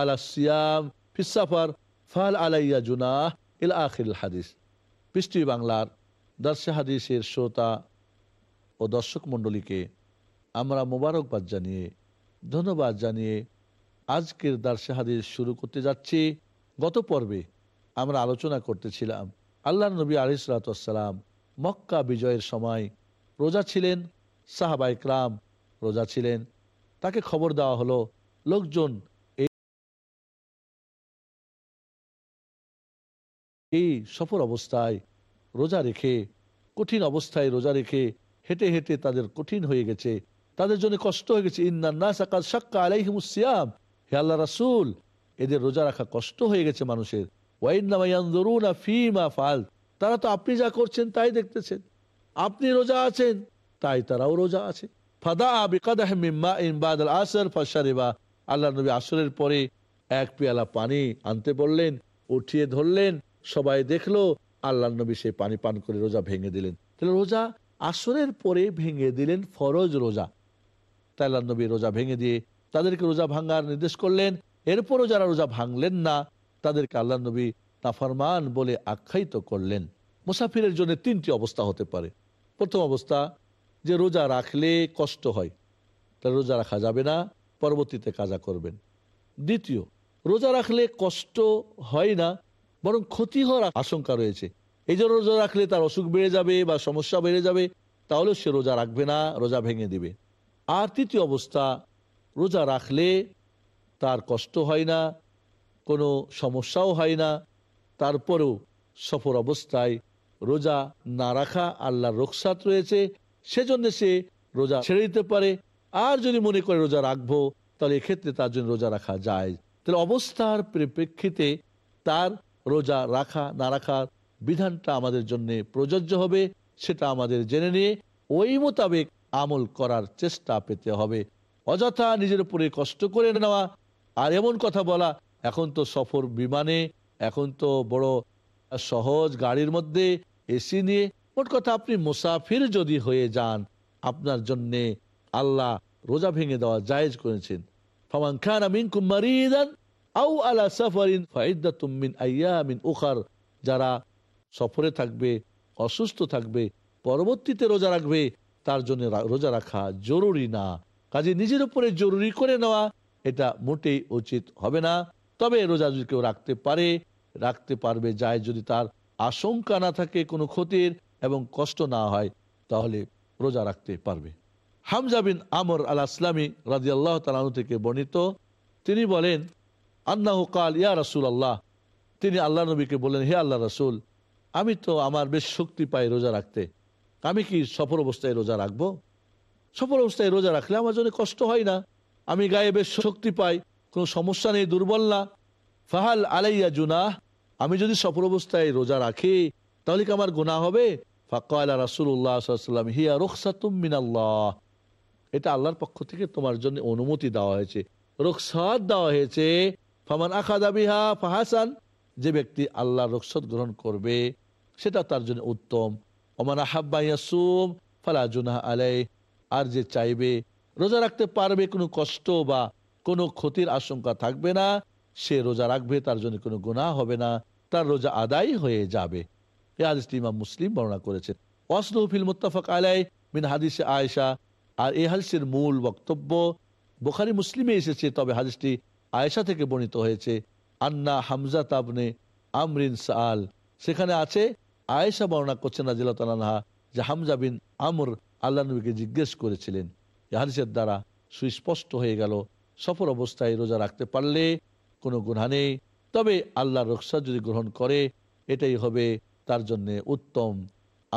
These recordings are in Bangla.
আলা সিয়াম ফাল আলাইয়া জুনাহ, ইল হাদিস। পৃষ্টি বাংলার দর্শে হাদিসের শ্রোতা ও দর্শক মণ্ডলীকে আমরা মোবারকবাদ জানিয়ে, ধন্যবাদ জানিয়ে আজকের দার্সে হাদিস শুরু করতে যাচ্ছি। গত পর্বে আমরা আলোচনা করতেছিলাম আল্লাহ নবী আলিসালাম মক্কা বিজয়ের সময় রোজা ছিলেন সাহাবাই ক্রাম রোজা ছিলেন। তাকে খবর দেওয়া হলো, লোকজন এই সফর অবস্থায় রোজা রেখে, কঠিন অবস্থায় রোজা রেখে হেঁটে হেঁটে তাদের কঠিন হয়ে গেছে। তাদের জন্য কষ্ট হয়ে গেছে। ইন্না সাকাল সাক্কা আলাইহিমুসিয়াম হে আল্লাহ রাসুল, এদের রোজা রাখা কষ্ট হয়ে গেছে মানুষের। তারা তো আপনি যা করছেন তাই দেখতেছেন। আপনি রোজা আছেন, তাই তারাও রোজা আছে। আল্লাহ নবী আসরের পরে এক পেয়ালা পানি আনতে বললেন, উঠিয়ে ধরলেন সবাই দেখল আল্লাহ নবী সেই পানি পান করে রোজা ভেঙে দিলেন। তাহলে রোজা আসরের পরে ভেঙে দিলেন ফরজ রোজা। তাই আল্লাহ নবী রোজা ভেঙে দিয়ে তাদেরকে রোজা ভাঙ্গার নির্দেশ করলেন। এরপরও যারা রোজা ভাঙলেন না, তাদেরকে আল্লাহ নবী নাফরমান বলে আখ্যায়িত করলেন। মুসাফিরের জন্য তিনটি অবস্থা হতে পারে। প্রথম অবস্থা, যে রোজা রাখলে কষ্ট হয়, তাহলে রোজা রাখা যাবে না, পরবর্তীতে কাজা করবেন। দ্বিতীয়, রোজা রাখলে কষ্ট হয় না বরং ক্ষতি হওয়ার আশঙ্কা রয়েছে। এই জন্য রোজা রাখলে তার অসুখ বেড়ে যাবে বা সমস্যা বেড়ে যাবে, তাহলে সে রোজা রাখবে না, রোজা ভেঙে দিবে। আর তৃতীয় অবস্থা, রোজা রাখলে তার কষ্ট হয় না, কোনো সমস্যাও হয় না। তারপরেও সফর অবস্থায় রোজা না রাখা আল্লাহর রোকসাত রয়েছে, সেজন্য সে রোজা ছেড়ে দিতে পারে। আর যদি মনে করে রোজা রাখব, তাহলে এক্ষেত্রে তার জন্য রোজা রাখা যায়। তাহলে অবস্থার পরিপ্রেক্ষিতে তার রোজা রাখা, না রাখার বিধানটা আমাদের জন্য প্রযোজ্য হবে, সেটা আমাদের জেনে নিয়ে ওই মোতাবেক আমল করার চেষ্টা পেতে হবে। অযথা নিজের উপরে কষ্ট করে নেওয়া, আর এমন কথা বলা, এখন তো সফর বিমানে, এখন তো বড় সহজ গাড়ির মধ্যে এসি নিয়ে, মোট কথা আপনি মুসাফির যদি হয়ে যান, আপনার জন্যে আল্লাহ রোজা ভেঙে দেওয়া জায়েজ করেছেন। ফমান খান আমিন কুমারিদান আউ আলা যারা সফরে থাকবে, অসুস্থ থাকবে, পরবর্তীতে রোজা রাখবে, তার জন্য রোজা রাখা জরুরি না। কাজে নিজের উপরে জরুরি করে নেওয়া, এটা মোটেই উচিত হবে না। তবে রোজা যদি কেউ রাখতে পারে, রাখতে পারবে যায় যদি তার আশঙ্কা না থাকে কোনো ক্ষতির এবং কষ্ট না হয়, তাহলে রোজা রাখতে পারবে। হামজা বিন আমর আল আসলামী রাজি আল্লাহ তালু থেকে বর্ণিত, তিনি বলেন আন্নাহ কাল, ইয়া রাসুল আল্লাহ তিনি আল্লাহ নবীকে বললেন, হে আল্লাহ রাসুল, আমি তো আমার বেশ শক্তি পাই রোজা রাখতে। আমি কি সফর অবস্থায় রোজা রাখব? সফর অবস্থায় রোজা রাখলে আমার জন্য কষ্ট হয় না। আমি গায়ে বেশ শক্তি পাই, কোনো সমস্যা নেই, দুর্বল না। ফাহাল আলাইয়া জুনাহ, আমি যদি সফর অবস্থায় রোজা রাখি, তাহলে কি আমার গুণা হবে? ফাঁকা রাসুল্লাহাম হিয়া রুখসাতুম মিনাল্লাহ। এটা আল্লাহর পক্ষ থেকে তোমার জন্য অনুমতি দেওয়া হয়েছে। রুখসাদ দেওয়া হয়েছে ফামান আখাদাবিহা ফাহাসান, যে ব্যক্তি আল্লাহ রুখসত গ্রহণ করবে, সেটা তার জন্য উত্তম। ওমান আহাব্বাইয়াসুম ফালা জুনাহ আলাই আর যে চাইবে, রোজা রাখতে পারবে, কোনো কষ্ট বা কোনো ক্ষতির আশঙ্কা থাকবে না। সে রোজা রাখবে, তার জন্য কোনো গুণা হবে না, তার রোজা আদায় হয়ে যাবে। এ হাদিসটি ইমাম মুসলিম বর্ণনা করেছেন। ওয়াসলুফিল মুত্তাফাক আলাই মিন হাদিসে আয়েশা, আর এ হাদিসের মূল বক্তব্য, বোখারি মুসলিমে এসেছে, তবে হাদিসটি আয়েশা থেকে বর্ণিত হয়েছে, আন্না হামজা তাবনে আমরিন সাল সেখানে আছে, আয়েশা বর্ণনা করছেন রাজিল্লাহা যে হামজা বিন আমর আল্লাহ নবীকে জিজ্ঞেস করেছিলেন। হাদিসের দ্বারা সুস্পষ্ট হয়ে গেল সফর অবস্থায় রোজা রাখতে পারলে কোনো গুণা নেই। তবে আল্লাহর রক্ষা যদি গ্রহণ করে, এটাই হবে তার জন্য উত্তম।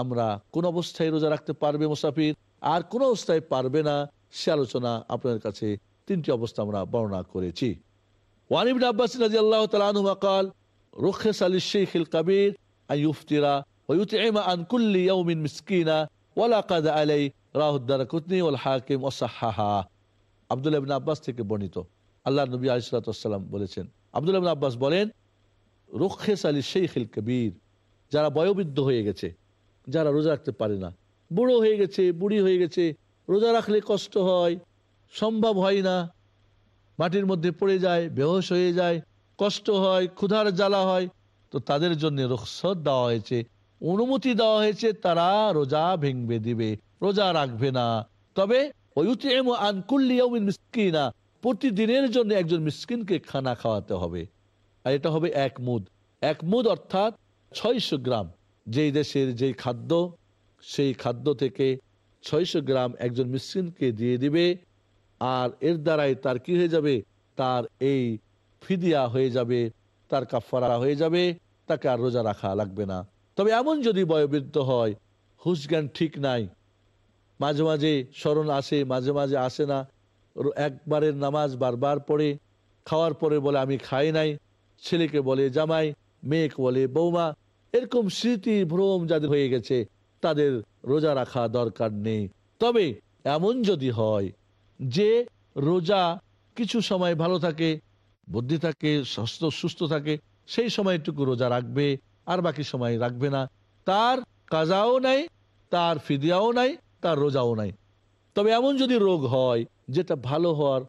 আমরা কোন অবস্থায় রোজা রাখতে পারবে মুসাফির? আর কোন অবস্থায় পারবে না, সে আলোচনা আপনাদের কাছে তিনটি অবস্থা আমরা বর্ণনা করেছি। ওয়ানিবিন আব্বাস রাজি আল্লাহ তালুমা কাল রুখেস আলী শেখ কাবির আইফতিরা ويطعم عن كل يوم مسكينا ولا قد علي রাহ কুতনি ওল হাকিম ওসাহা আবদুল্লাহ ইবিন আব্বাস থেকে বর্ণিত আল্লাহ নবী আলিসাল্লাম বলেছেন আবদুল্লাহ ইবিন আব্বাস বলেন রুখেস আলী শেখ কবির যারা বয়োবৃদ্ধ হয়ে গেছে যারা রোজা রাখতে পারে না বুড়ো হয়ে গেছে বুড়ি হয়ে গেছে রোজা রাখলে কষ্ট হয় সম্ভব হয় না মাটির মধ্যে পড়ে যায়, বেহোশ হয়ে যায়, কষ্ট হয়, ক্ষুধার জ্বালা হয়। তো তাদের জন্য রুখসত দেওয়া হয়েছে, অনুমতি দেওয়া হয়েছে, তারা রোজা ভেঙবে, দিবে, রোজা রাখবে না। তবে প্রতিদিনের জন্য একজন মিসকিনকে খানা খাওয়াতে হবে। আর এটা হবে এক মুদ। এক মুদ অর্থাৎ ছয়শো গ্রাম। যেই দেশের যেই খাদ্য, সেই খাদ্য থেকে ছয়শো গ্রাম একজন মিসকিনকে দিয়ে দিবে। আর এর দ্বারাই তার কি হয়ে যাবে? তার এই ফিদিয়া হয়ে যাবে, তার কাফারা হয়ে যাবে, তাকে আর রোজা রাখা লাগবে না। তবে এমন যদি বয়োবৃদ্ধ হয় হুশ জ্ঞান ঠিক নাই, মাঝে মাঝে স্মরণ আসে, মাঝে মাঝে আসে না একবারের নামাজ বারবার পড়ে, খাওয়ার পরে বলে, আমি খাই নাই। ছেলেকে বলে, জামাই, মেয়েকে বলে, বৌমা, এরকম স্মৃতি ভ্রম যাদের হয়ে গেছে, তাদের রোজা রাখা দরকার নেই। তবে এমন যদি হয় যে রোজা কিছু সময় ভালো থাকে, বুদ্ধি থাকে সুস্থ সুস্থ থাকে, সেই সময়টুকু রোজা রাখবে, আর বাকি সময় রাখবে না। তার কাজাও নাই, তার ফিদিয়াও নাই, তার রোজাও নাই। তবে এমন যদি রোগ হয়, যেটা ভালো হওয়ার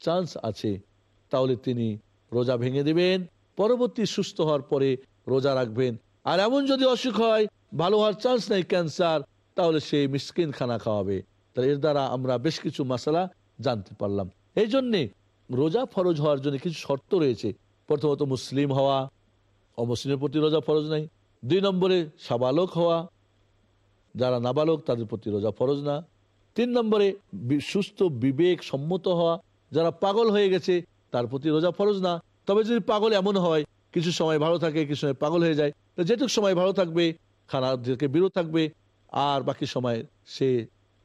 চান্স আছে, তাহলে তিনি রোজা ভেঙে দিবেন, পরবর্তী সুস্থ হওয়ার পরে রোজা রাখবেন। আর এমন যদি অসুখ হয়, ভালো হওয়ার চান্স নেই ক্যান্সার, তাহলে সেই মিসকিন খানা খাওয়াবে। তাহলে এর দ্বারা আমরা বেশ কিছু মশলা জানতে পারলাম। এই জন্যে রোজা ফরজ হওয়ার জন্য কিছু শর্ত রয়েছে। প্রথমত মুসলিম হওয়া, অমুসলিমের প্রতি রোজা ফরজ নাই। দুই নম্বরে সাবালক হওয়া, যারা নাবালক তাদের প্রতি রোজা ফরজ না। তিন নম্বরে সুস্থ, বিবেক সম্মত হওয়া, যারা পাগল হয়ে গেছে তার প্রতি রোজা ফরজ না। তবে যদি পাগল এমন হয়, কিছু সময় ভালো থাকে, কিছু সময় পাগল হয়ে যায়, তো যেটুক সময় ভালো থাকবে, খানা থেকে বিরত থাকবে, আর বাকি সময় সে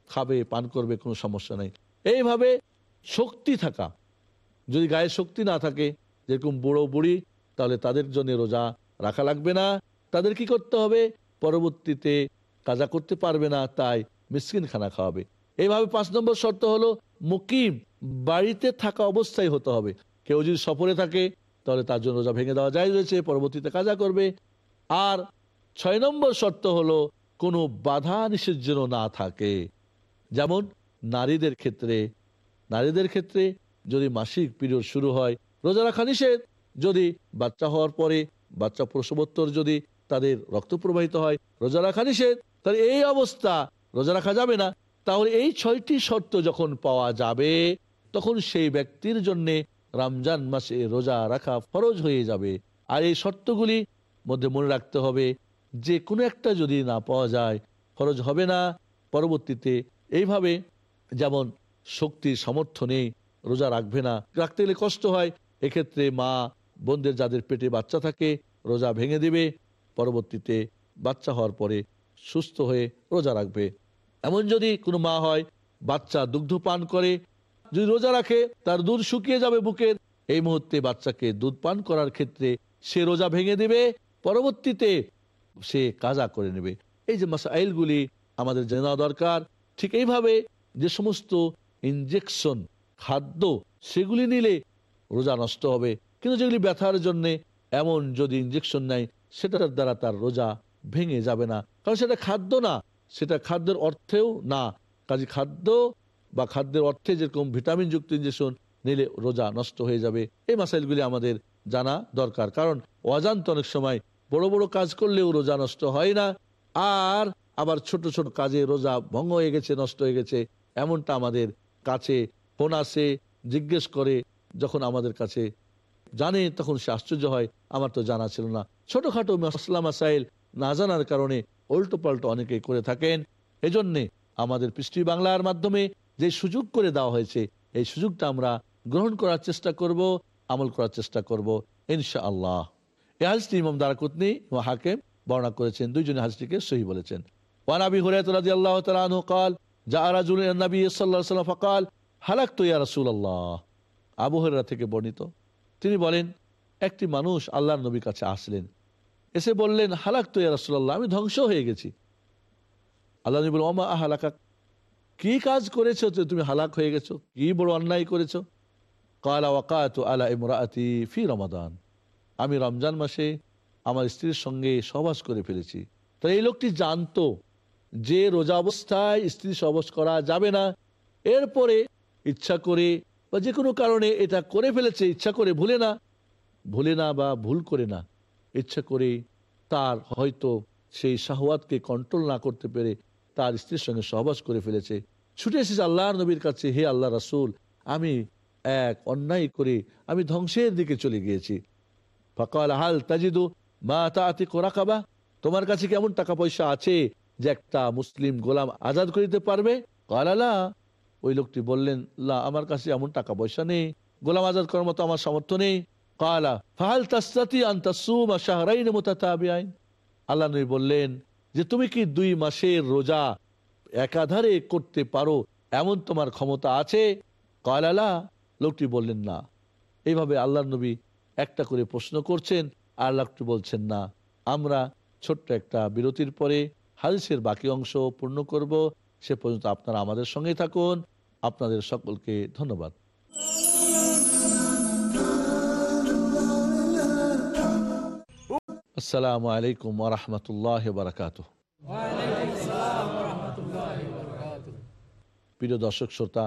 খাবে, পান করবে, কোনো সমস্যা নেই। এইভাবে শক্তি থাকা। যদি গায়ে শক্তি না থাকে, যেরকম বুড়ো বুড়ি, তাহলে তাদের জন্য রোজা রাখা লাগবে না। তাদের কি করতে হবে? পরবর্তীতে কাজা করতে পারবে না, তাই মিসকিন খানা খাওয়াবে। এইভাবে পাঁচ নম্বর শর্ত হলো, মুকিম, বাড়িতে থাকা অবস্থায় হতে হবে। কেউ যদি সফরে থাকে, তাহলে তার জন্য রোজা ভেঙে দেওয়া যায় রয়েছে, পরবর্তীতে কাজা করবে। আর ছয় নম্বর শর্ত হলো, কোনো বাধা নিষেধ যেন না থাকে। যেমন নারীদের ক্ষেত্রে নারীদের ক্ষেত্রে যদি মাসিক পিরিয়ড শুরু হয়, রোজা রাখা নিষেধ। যদি বাচ্চা হওয়ার পরে বাচ্চা প্রসবোত্তর যদি তাদের রক্ত প্রবাহিত হয়, রোজা রাখা নিষেধ। তাহলে এই অবস্থা, রোজা রাখা যাবে না। তাহলে এই ছয়টি শর্ত যখন পাওয়া যাবে, তখন সেই ব্যক্তির জন্য রমজান মাসে রোজা রাখা ফরজ হয়ে যাবে। আর এই শর্তগুলি মধ্যে মনে রাখতে হবে, যে কোনো একটা যদি না পাওয়া যায়, ফরজ হবে না। পরবর্তীতে এইভাবে যেমন শক্তির সামর্থ্য নেই, রোজা রাখবে না। রাখতে গেলে কষ্ট হয়। এক্ষেত্রে মা, বোনদের যাদের পেটে বাচ্চা থাকে, রোজা ভেঙে দেবে। পরবর্তীতে বাচ্চা হওয়ার পরে সুস্থ হয়ে রোজা রাখবে। এমন যদি কোনো মা হয়, বাচ্চা দুগ্ধ পান করে, যদি রোজা রাখে, তার দুধ শুকিয়ে যাবে বুকের। এই মুহূর্তে বাচ্চাকে দুধ পান করার ক্ষেত্রে সে রোজা ভেঙে দেবে। পরবর্তীতে সে কাজা করে নেবে। এই যে মাসাইলগুলি আমাদের জানা দরকার। ঠিক এইভাবে যে সমস্ত ইনজেকশন খাদ্য, সেগুলি নিলে রোজা নষ্ট হবে। কিন্তু যেগুলি ব্যথার জন্য, এমন যদি ইনজেকশন নেয়, সেটার দ্বারা তার রোজা ভেঙে যাবে না। কারণ সেটা খাদ্য না, সেটা খাদ্যের অর্থেও না। কাজে খাদ্য বা খাদ্যের অর্থে যেরকম ভিটামিন যুক্ত ইঞ্জেকশন নিলে রোজা নষ্ট হয়ে যাবে। এই মাসাইলগুলি আমাদের জানা দরকার। কারণ অজান্ত অনেক সময় বড় বড় কাজ করলেও রোজা নষ্ট হয় না। আর আবার ছোট ছোট কাজে রোজা ভঙ্গ হয়ে গেছে, নষ্ট হয়ে গেছে। এমনটা আমাদের কাছে ফোন আসে, জিজ্ঞেস করে, যখন আমাদের কাছে জানে, তখন সে আশ্চর্য হয়, আমার তো জানা ছিল না। ছোটখাটো মাসলা মাসাইল না জানার কারণে উল্টো পাল্টো অনেকে করে থাকেন। এজন্যে আমাদের পৃষ্টি বাংলার মাধ্যমে যে সুযোগ করে দেওয়া হয়েছে, এই সুযোগটা আমরা গ্রহণ করার চেষ্টা করব, আমল করার চেষ্টা করব ইনশা আল্লাহ এই হাজটি ইমাম দারাকুতনি ও হাকেম বর্ণনা করেছেন, দুইজনে হাজটিকে সহি বলেছেন। ওয়ান আবি হুরায়রা রাদিয়াল্লাহু তাআলা আনহু আবহরা থেকে বর্ণিত। তিনি বলেন, একটি মানুষ আল্লাহ নবীর কাছে আসলেন। এসে বললেন হালাক তো ইয়া রাসুল্লাহ আমি ধ্বংস হয়ে গেছি। আল্লাহ নবী বলল অমা হালাকা কি কাজ করেছ যে তুমি হালাক হয়ে গেছো? কি বড় অন্যায় করেছ? কালা ওয়াকাত আলা ইমরাতি ফি রমাদান। আমি রমজান মাসে আমার স্ত্রীর সঙ্গে সহবাস করে ফেলেছি। তাই এই লোকটি জানতো যে রোজা অবস্থায় স্ত্রী সহবাস করা যাবে না, এরপরে ইচ্ছা করে বা যে কোনো কারণে এটা করে ফেলেছে, ইচ্ছা করে ভুলে না ভুলে না বা ভুল করে না, ইচ্ছা করে তার হয়তো সেই শাহওয়াতকে কন্ট্রোল না করতে পেরে তার স্ত্রীর সঙ্গে সহবাস করে ফেলেছে। ছুটে এসেছে আল্লাহর নবীর কাছে, হে আল্লাহ রাসুল, আমি এক অন্যায় করে আমি ধ্বংসের দিকে চলে গিয়েছি। ফকাল হাল তাজিদু মা তাতি কোরাকাবা তোমার কাছে কেমন টাকা পয়সা আছে? যে একটা মুসলিম গোলাম আজাদ করিতে পারবে? কালালা, ওই লোকটি বললেন, লা, আমার কাছে এমন টাকা পয়সা নেই। গোলাম আজাদ করার মতো আমার সামর্থ্য নেই। কালা, ফাহাল তাস্তাতি আন্তাসুমা শাহরাইন মুতাতাবিআইন? আল্লাহ নবী বললেন, যে তুমি কি দুই মাসের রোজা একাধারে করতে পারো? এমন তোমার ক্ষমতা আছে? কয়লালা লোকটি বললেন, না। এইভাবে আল্লাহ নবী একটা করে প্রশ্ন করছেন আর লোকটি বলছেন, না। আমরা ছোট্ট একটা বিরতির পরে হাদিসের বাকি অংশ পূর্ণ করব। সে পর্যন্ত আপনারা আমাদের সঙ্গেই থাকুন। আপনাদের সকলকে ধন্যবাদ। আসসালামু আলাইকুম ওরহমতুল্লাহ বারকাত প্রিয় দর্শক, শ্রোতা,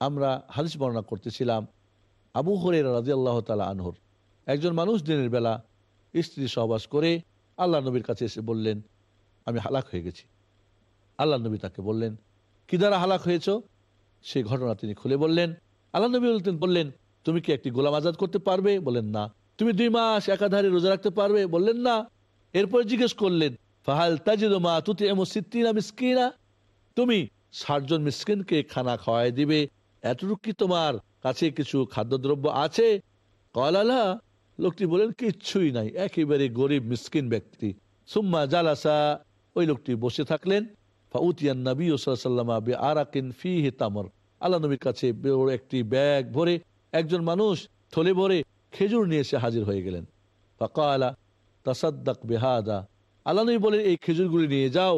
আমরা হাদিস বর্ণনা করতেছিলাম আবু হরের রাজি আল্লাহ তালা আনহর। একজন মানুষ দিনের বেলা স্ত্রী সহবাস করে আল্লাহ নবীর কাছে এসে বললেন আমি হালাক হয়ে গেছি। আল্লাহ নবী তাকে বললেন, কি দ্বারা হালাক হয়েছ? সেই ঘটনা তিনি খুলে বললেন, আল্লাহ নবী বলতেন, বললেন, তুমি কি একটি গোলাম আজাদ করতে পারবে? বলেন না। তুমি দুই মাস একাধারে রোজা রাখতে পারবে? বললেন, না। এরপর জিজ্ঞেস করলেন, ফাহাল তাজিদ মা তুতি এমন সিদ্দিনা মিসকিনা? তুমি ষাটজন মিসকিনকে খানা খাওয়াই দিবে। এতটুকু কি তোমার কাছে কিছু খাদ্যদ্রব্য আছে? কলালা লোকটি বলেন কিচ্ছুই নাই। একেবারে গরিব মিসকিন ব্যক্তি। সুম্মা জালাসা। ওই লোকটি বসে থাকলেন। ফাউতিয়ান নবী সাল্লামা বে আরাকিন ফি তামর। আল্লাহ নবীর কাছে একটি ব্যাগ ভরে একজন মানুষ থলে ভরে খেজুর নিয়ে এসে হাজির হয়ে গেলেন। ফাকালা, তাসাদ্দাক বেহাদা। আল্লাহ নবী বলেন, এই খেজুরগুলি নিয়ে যাও।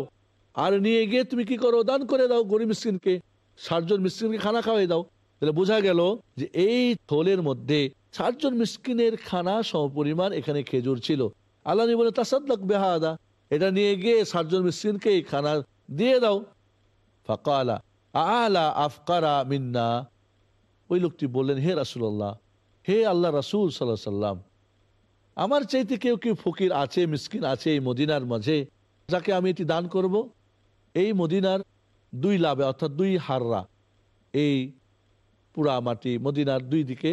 আর নিয়ে গিয়ে তুমি কি করো? দান করে দাও গরিব মিসকিনকে। ষাটজন মিসকিনকে খানা খাওয়াই দাও। তাহলে বোঝা গেল যে এই থলের মধ্যে ষাটজন মিসকিনের খানা সমপরিমাণ এখানে খেজুর ছিল। আল্লাহ নবী বলে তাসাদ্দাক বেহাদা। এটা নিয়ে গিয়ে ষাটজন মিসকিনকে এই খানা দিয়ে দাও। ফাকালা আলা আফকারা মিন্না। ওই লোকটি বললেন, হে রাসুল্লাহ হে আল্লাহ রাসুল সাল্লাহ সাল্লাম আমার চাইতে কেউ কেউ ফকির আছে, মিসকিন আছে এই মদিনার মাঝে, যাকে আমি এটি দান করব? এই মদিনার দুই লাভে, অর্থাৎ দুই হাররা, এই পুরা মাটি, মদিনার দুই দিকে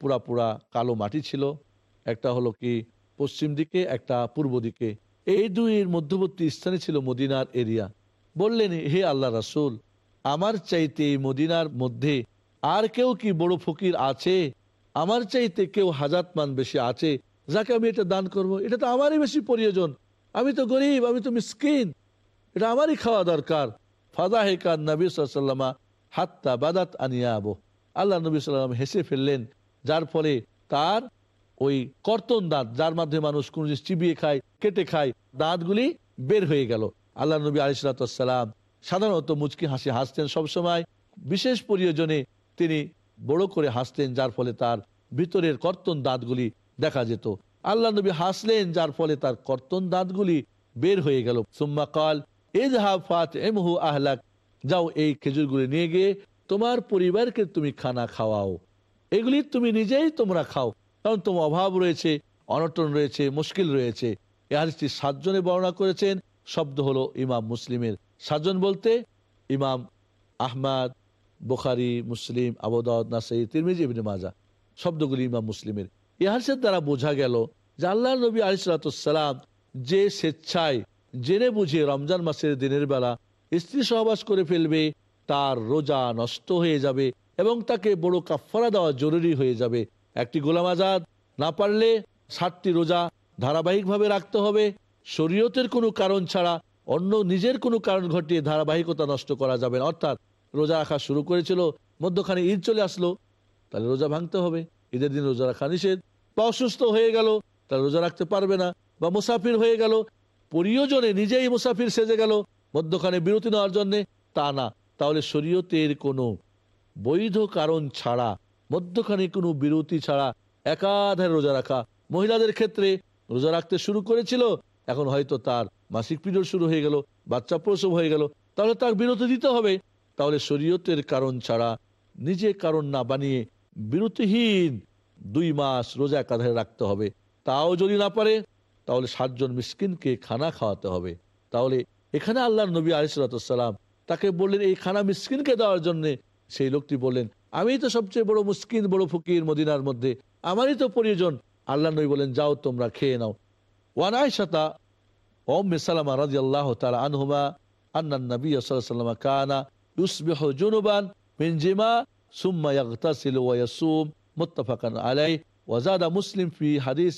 পুরা পুরা কালো মাটি ছিল। একটা হলো কি পশ্চিম দিকে, একটা পূর্ব দিকে। এই দুইয়ের মধ্যবর্তী স্থানে ছিল মদিনার এরিয়া। বললেন, হে আল্লাহ রাসুল, আমার চাইতে এই মদিনার মধ্যে আর কেউ কি বড় ফকির আছে? আমার চাইতে কেউ হাজাতমান বেশি আছে, যাকে আমি এটা দান করব। এটা তো আমারই বেশি প্রয়োজন। আমি তো গরিব, আমি তো মিসকিন। এটা আমারই খাওয়া দরকার। ফাদা হেকার নবী সাল্লামা হাত্তা বাদাত আনিয়া আবো আল্লাহ নবী সাল্লাম হেসে ফেললেন, যার ফলে তার ওই কর্তন দাঁত, যার মাধ্যমে মানুষ কোন জিনিস চিবিয়ে খায়, কেটে খায়, দাঁতগুলি বের হয়ে গেল। আল্লাহ নবী আলিসাল্লাম সাধারণত মুচকি হাসি হাসতেন সবসময়। বিশেষ প্রয়োজনে তিনি বড় করে হাসতেন, যার ফলে তার ভিতরের কর্তন দাঁতগুলি দেখা যেত। আল্লাহ নবী হাসলেন, যার ফলে তার কর্তন দাঁতগুলি বের হয়ে গেল। সুম্মা কাল এমহু আহলাক, যাও এই খেজুরগুলি নিয়ে গিয়ে তোমার পরিবারকে তুমি খানা খাওয়াও। এগুলি তুমি নিজেই তোমরা খাও। কারণ তোমার অভাব রয়েছে, অনটন রয়েছে, মুশকিল রয়েছে। এ হাদিসটি সাতজনে বর্ণনা করেছেন, শব্দ হলো ইমাম মুসলিমের। সাতজন বলতে ইমাম আহমাদ, বোখারি, মুসলিম আবদাউদ নাসাই তিরমিজি, ইবনে মাজা শব্দগুলি ইমাম মুসলিমের। এ হাদিসের দ্বারা বোঝা গেল যে আল্লাহ নবী আলিসালাম যে স্বেচ্ছায় জেনে বুঝে রমজান মাসের দিনের বেলা স্ত্রী সহবাস করে ফেলবে, তার রোজা নষ্ট হয়ে যাবে এবং তাকে বড় কাফারা দেওয়া জরুরি হয়ে যাবে। একটি গোলাম আজাদ না পারলে ষাটটি রোজা ধারাবাহিকভাবে রাখতে হবে। শরীয়তের কোনো কারণ ছাড়া অন্য নিজের কোনো কারণ ঘটিয়ে ধারাবাহিকতা নষ্ট করা যাবে না। অর্থাৎ রোজা রাখা শুরু করেছিল, মধ্যখানে ঈদ চলে আসলো, তাহলে রোজা ভাঙতে হবে। ঈদের দিন রোজা রাখা নিষেধ। বা অসুস্থ হয়ে গেল, তাহলে রোজা রাখতে পারবে না। বা মুসাফির হয়ে গেল, প্রিয়জনে নিজেই মুসাফির সেজে গেল, মধ্যখানে বিরতি নেওয়ার জন্যে তা না। তাহলে শরীয়তের কোনো বৈধ কারণ ছাড়া মধ্যখানে কোনো বিরতি ছাড়া একাধারে রোজা রাখা। মহিলাদের ক্ষেত্রে রোজা রাখতে শুরু করেছিল, এখন হয়তো তার মাসিক পিরিয়ড শুরু হয়ে গেল, বাচ্চা প্রসব হয়ে গেল। তাহলে তার বিরতি দিতে হবে। তাহলে শরীয়তের কারণ ছাড়া নিজে কারণ না বানিয়ে বিরতিহীন দুই মাস রোজা একাধারে রাখতে হবে। তাও যদি না পারে, তাহলে সাতজন মিসকিনকে খানা খাওয়াতে হবে। তাহলে এখানে আল্লাহ নবী আলিসাল্লাম তাকে বললেন, এই খানা মিসকিনকে দেওয়ার জন্য? সেই লোকটি বললেন আমি তো সবচেয়ে বড় মুসকিন, বড় ফকির মদিনার মধ্যে। আমারই তো প্রয়োজন। আল্লাহ নবী বলেন, যাও তোমরা, খেয়ে নাও। ওয়ান আয়সাতা ওম সালামা রাজি আল্লাহ তালা আনহুমা আন্নান আলাই ওয়াজাদা মুসলিম ফি হাদিস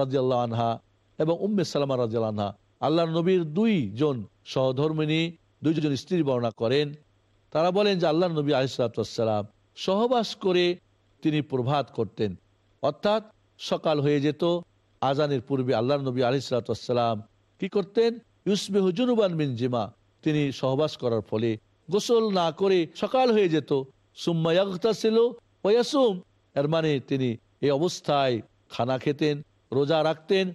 রাদিয়াল্লাহু আনহা এবং নবীর দুইজন সহধর্মিনী দুইজন স্ত্রী বর্ণনা করেন। তারা বলেন যে আল্লাহ নবী আলিসাল্লাম সহবাস করে তিনি প্রভাত করতেন। অর্থাৎ সকাল হয়ে যেত, আজানের পূর্বে আল্লাহ নবী আলিসাল্লাম কি করতেন? ইউসবে হুজুরুবান মিন জিমা। তিনি সহবাস করার ফলে গোসল না করে সকাল হয়ে যেত। সুম্মায়াগতা ছিল ওয়াসুম এর মানে তিনি এই অবস্থায় খানা খেতেন, রোজা রাখতেন।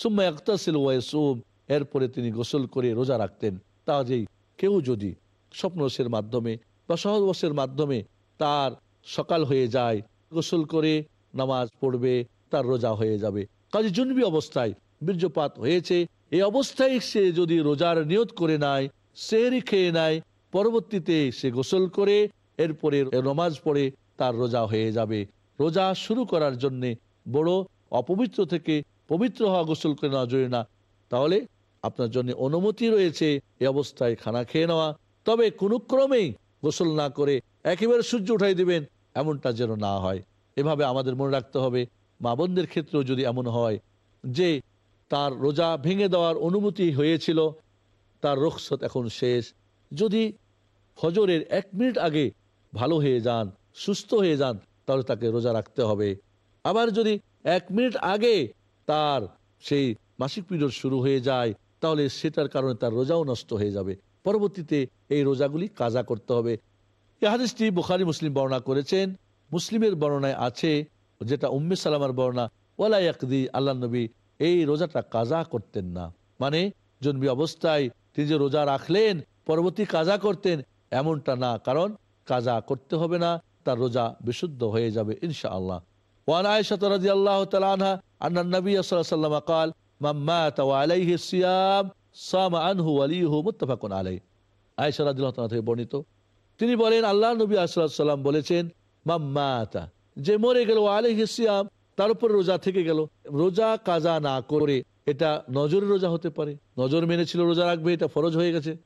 সুম্মায়াগতা ছিল ওয়াসুম এরপরে তিনি গোসল করে রোজা রাখতেন। তা যেই কেউ যদি স্বপ্নসের মাধ্যমে বা সহবাসের মাধ্যমে তার সকাল হয়ে যায়, গোসল করে নামাজ পড়বে, তার রোজা হয়ে যাবে। কাজে জুনবি অবস্থায় বীর্যপাত হয়েছে। এই অবস্থায় সে যদি রোজার নিয়ত করে নেয় সেহরি খেয়ে নেয়, পরবর্তীতে সে গোসল করে, এরপরে নমাজ পড়ে তার রোজা হয়ে যাবে। রোজা শুরু করার জন্যে বড় অপবিত্র থেকে পবিত্র হওয়া গোসল করে নেওয়া জরুরি না। তাহলে আপনার জন্য অনুমতি রয়েছে এই অবস্থায় খানা খেয়ে নেওয়া। তবে কোনো ক্রমেই গোসল না করে একেবারে সূর্য উঠাই দিবেন, এমনটা যেন না হয়। এভাবে আমাদের মনে রাখতে হবে, মা বোনদের ক্ষেত্রেও যদি এমন হয় যে তার রোজা ভেঙে দেওয়ার অনুমতি হয়েছিল, তার রোকসত এখন শেষ। যদি ফজরের এক মিনিট আগে ভালো হয়ে যান, সুস্থ হয়ে যান, তাহলে তাকে রোজা রাখতে হবে। আবার যদি এক মিনিট আগে তার সেই মাসিক পিরিয়ড শুরু হয়ে যায়, তাহলে সেটার কারণে তার রোজাও নষ্ট হয়ে যাবে। পরবর্তীতে এই রোজাগুলি কাজা করতে হবে। এ হাদিসটি বুখারি, মুসলিম বর্ণনা করেছেন। মুসলিমের বর্ণনায় আছে, যেটা উম্মে সালামার বর্ণনা, ওয়ালা আল্লাহ নবী এই রোজাটা কাজা করতেন না। মানে জন্মী অবস্থায় তিনি যে রোজা রাখলেন, পরবর্তী কাজা করতেন, এমনটা না। কারণ, কাজা করতে হবে না, তার রোজা বিশুদ্ধ হয়ে যাবে ইনশা আল্লাহ ওয়ান আয়সা আল্লাহ নবী সাল্লাম কাল আনহু আলাই থেকে বর্ণিত, তিনি বলেন, আল্লাহ নবী আসসালাম বলেছেন মাম্মাতা যে মরে গেল আলহ তার উপর রোজা থেকে গেল। রোজা কাজা না করে এটা নজর রোজা হতে পারে। নজর মেনেছিল রোজা রাখবে, এটা ফরজ হয়ে গেছে,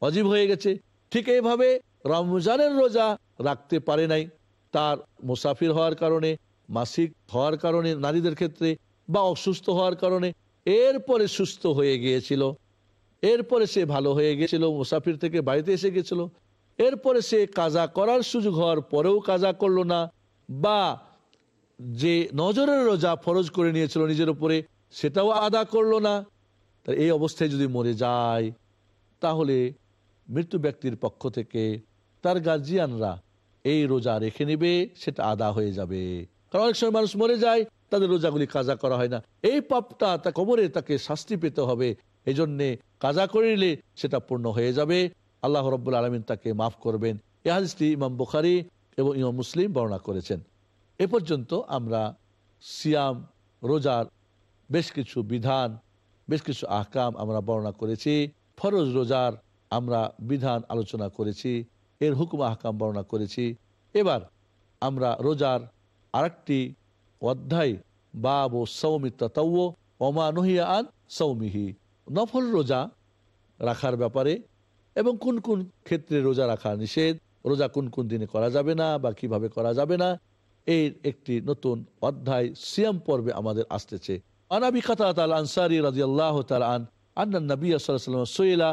অজীব হয়ে গেছে। ঠিক এইভাবে রমজানের রোজা রাখতে পারে নাই। তার মুসাফির হওয়ার কারণে, মাসিক হওয়ার কারণে, নারীদের ক্ষেত্রে বা অসুস্থ হওয়ার কারণে এরপরে সুস্থ হয়ে গিয়েছিল। এরপরে সে ভালো হয়ে গেছিল, মুসাফির থেকে বাড়িতে এসে গেছিল। এরপরে সে কাজা করার সুযোগ হওয়ার পরেও কাজা করল না, বা যে নজরের রোজা ফরজ করে নিয়েছিল নিজের উপরে, সেটাও আদা করল না। এই অবস্থায় যদি মরে যায়, তাহলে মৃত্যু ব্যক্তির পক্ষ থেকে তার গার্জিয়ানরা এই রোজা রেখে নেবে, সেটা আদা হয়ে যাবে। কারণ অনেক সময় মানুষ মরে যায়, তাদের রোজাগুলি কাজা করা হয় না। এই পাপটা তা কবরে তাকে শাস্তি পেতে হবে। এই জন্যে কাজা করিলে সেটা পূর্ণ হয়ে যাবে। আল্লাহ রব্বুল আলমিন তাকে মাফ করবেন। এ ইমাম বুখারি এবং ইমাম মুসলিম বর্ণনা করেছেন। এ পর্যন্ত আমরা সিয়াম, রোজার বেশ কিছু বিধান, বেশ কিছু আহকাম আমরা বর্ণনা করেছি। ফরজ রোজার আমরা বিধান আলোচনা করেছি। এর হুকুম আহকাম বর্ণনা করেছি। এবার আমরা রোজার আরেকটি অধ্যায়, বাব ও সৌমিত্তা তৌ ওমা নহিয়া আন সৌমিহি। নফল রোজা রাখার ব্যাপারে এবং কোন কোন ক্ষেত্রে রোজা রাখা নিষেধ রোজা কোন কোন দিনে করা যাবে না বা কিভাবে করা যাবে না এর একটি নতুন অধ্যায় সিয়াম পর্বে আমাদের আসতেছে আনাবি কাতাত আল আনসারি রাজি আল্লাহ আন আন্না নবী সাল্লাম সৈলা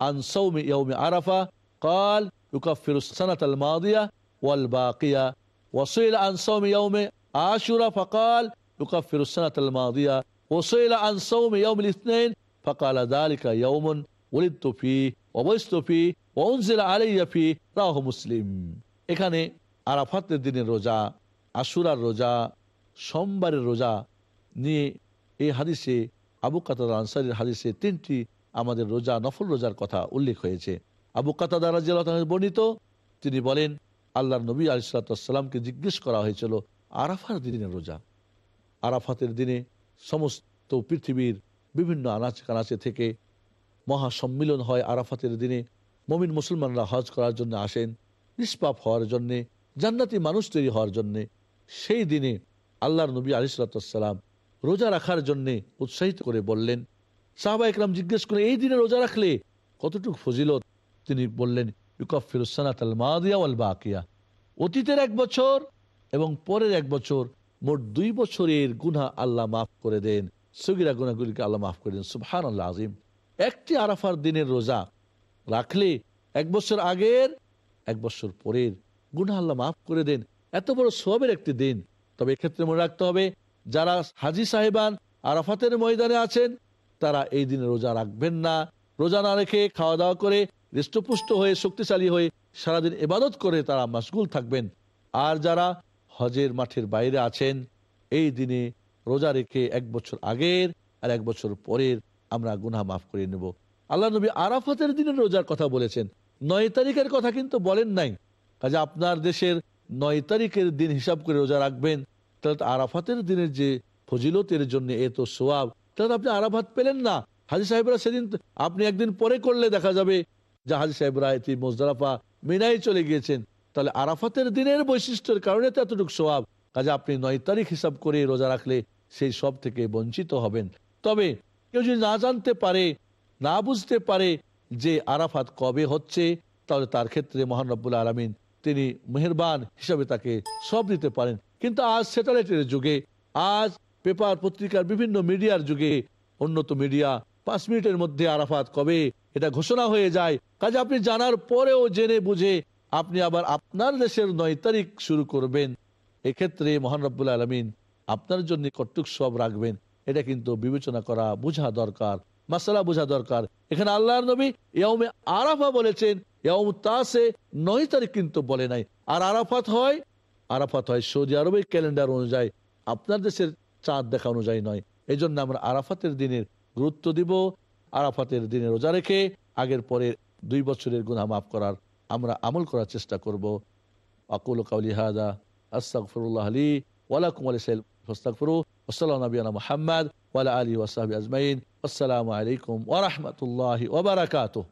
عن صوم يوم عرفة قال يكفر السنة الماضية والباقية وسئل عن صوم يوم عاشوراء فقال يكفر السنة الماضية ওসইলা আন সৌম ইয়াউমুল ইসনাইন ফাকালা যালিকা ইয়াউমুন ওলিদতু ফি অবস্থু ফি ওয়াউনজিলা আলাইয়া ফি রাহু মুসলিম এখানে আরাফাতের দিনের রোজা, আশুরার রোজা, সোমবারের রোজা নিয়ে এই হাদিসে, আবু কাতাদ আনসারির হাদিসে তিনটি আমাদের রোজা, নফল রোজার কথা উল্লেখ হয়েছে। আবু কাতাদা রাজিয়াল বর্ণিত, তিনি বলেন আল্লাহ নবী আলিসাল্লামকে জিজ্ঞেস করা হয়েছিল আরাফার দিনের রোজা। আরাফাতের দিনে সমস্ত পৃথিবীর বিভিন্ন আনাচে কানাচে থেকে মহাসম্মিলন হয় আরাফাতের দিনে। মমিন মুসলমানরা হজ করার জন্য আসেন, নিষ্পাপ হওয়ার জন্যে, জান্নাতি মানুষ তৈরি হওয়ার জন্যে। সেই দিনে আল্লাহর নবী আলিসাল্লাম রোজা রাখার জন্যে উৎসাহিত করে বললেন, সাহাবা একরাম জিজ্ঞেস করে, এই দিনে রোজা রাখলে কতটুকু ফজিলত? তিনি বললেন ইউকাফিরুসানাত আল মাদিয়া বাকিয়া। অতীতের এক বছর এবং পরের এক বছর মোট দুই বছরের গুনা আল্লাহ মাফ করে দেন। সগিরা গুনাগুলিকে আল্লাহ মাফ করে দেন। সুবহান আল্লাহ আজিম একটি আরাফার দিনের রোজা রাখলে এক বছর আগের, এক বছর পরের গুনা আল্লাহ মাফ করে দেন। এত বড় সবের একটি দিন। তবে এক্ষেত্রে মনে রাখতে হবে, যারা হাজি সাহেবান আরাফাতের ময়দানে আছেন, তারা এই দিনে রোজা রাখবেন না। রোজা না রেখে খাওয়া দাওয়া করে হৃষ্টপুষ্ট হয়ে, শক্তিশালী হয়ে সারাদিন এবাদত করে তারা মাসগুল থাকবেন। আর যারা হজের মাঠের বাইরে আছেন। এই দিনে রোজা রেখে এক বছর আগের আর এক বছর পরের আমরা গুনাহ মাফ করে নেব। আল্লাহ নবী আরাফাতের দিনের রোজার কথা বলেছেন। নয় তারিখের কথা কিন্তু বলেন নাই। কাজে আপনার দেশের নয় তারিখের দিন হিসাব করে রোজা রাখবেন। তাহলে তো আরাফাতের দিনের যে ফজিলতের জন্য এত সোয়াব তাহলে আপনি আরাফাত পেলেন না। হাজি সাহেবরা সেদিন আপনি একদিন পরে করলে দেখা যাবে যে হাজি সাহেবরা এটি মোজদারাফা মিনাই চলে গিয়েছেন। তাহলে আরাফাতের দিনের বৈশিষ্ট্যের কারণে তো এতটুকু সোয়াব কাজে আপনি নয় তারিখ হিসাব করে রোজা রাখলে সেই সব থেকে বঞ্চিত হবেন। তবে কেউ যদি না জানতে পারে, না বুঝতে পারে যে আরাফাত কবে হচ্ছে, তাহলে তার ক্ষেত্রে মহান রব্বুল আলমিন তিনি মেহেরবান হিসাবে তাকে সব দিতে পারেন। কিন্তু আজ স্যাটেলাইটের যুগে, আজ পেপার পত্রিকার বিভিন্ন মিডিয়ার যুগে উন্নত মিডিয়া পাঁচ মিনিটের মধ্যে আরাফাত কবে, এটা ঘোষণা হয়ে যায়। কাজে আপনি জানার পরেও জেনে বুঝে আপনি আবার আপনার দেশের নয় তারিখ শুরু করবেন। এক্ষেত্রে মহান রব্বুল আলমিন আপনার জন্য কটুক সব রাখবেন। এটা কিন্তু বিবেচনা করা বোঝা দরকার, মাসালা বোঝা দরকার। এখানে আল্লাহর নবী ইয়মে আরাফা বলেছেন তাসে নয় তারিখ কিন্তু বলে নাই। আর আরাফাত হয় আরাফাত হয় সৌদি আরবের ক্যালেন্ডার অনুযায়ী, আপনার দেশের চাঁদ দেখা অনুযায়ী নয়। এই জন্য আমরা আরাফাতের দিনের গুরুত্ব দিব, আরাফাতের দিনে রোজা রেখে আগের পরের দুই বছরের গুনাহ মাফ করার আমরা আমল করার চেষ্টা করব আকুল কাউলি হাদা আস্তাগফিরুল্লাহ আলী ওয়ালাকুম আলাইসাইল ফাস্তাগফিরু ওয়াসাল্লামু নবিয়ানা মুহাম্মদ ওয়ালা আলিহি ওয়াসাহবিহি আজমাইন আসসালামু আলাইকুম ওয়া রাহমাতুল্লাহি ওয়া বারাকাতুহু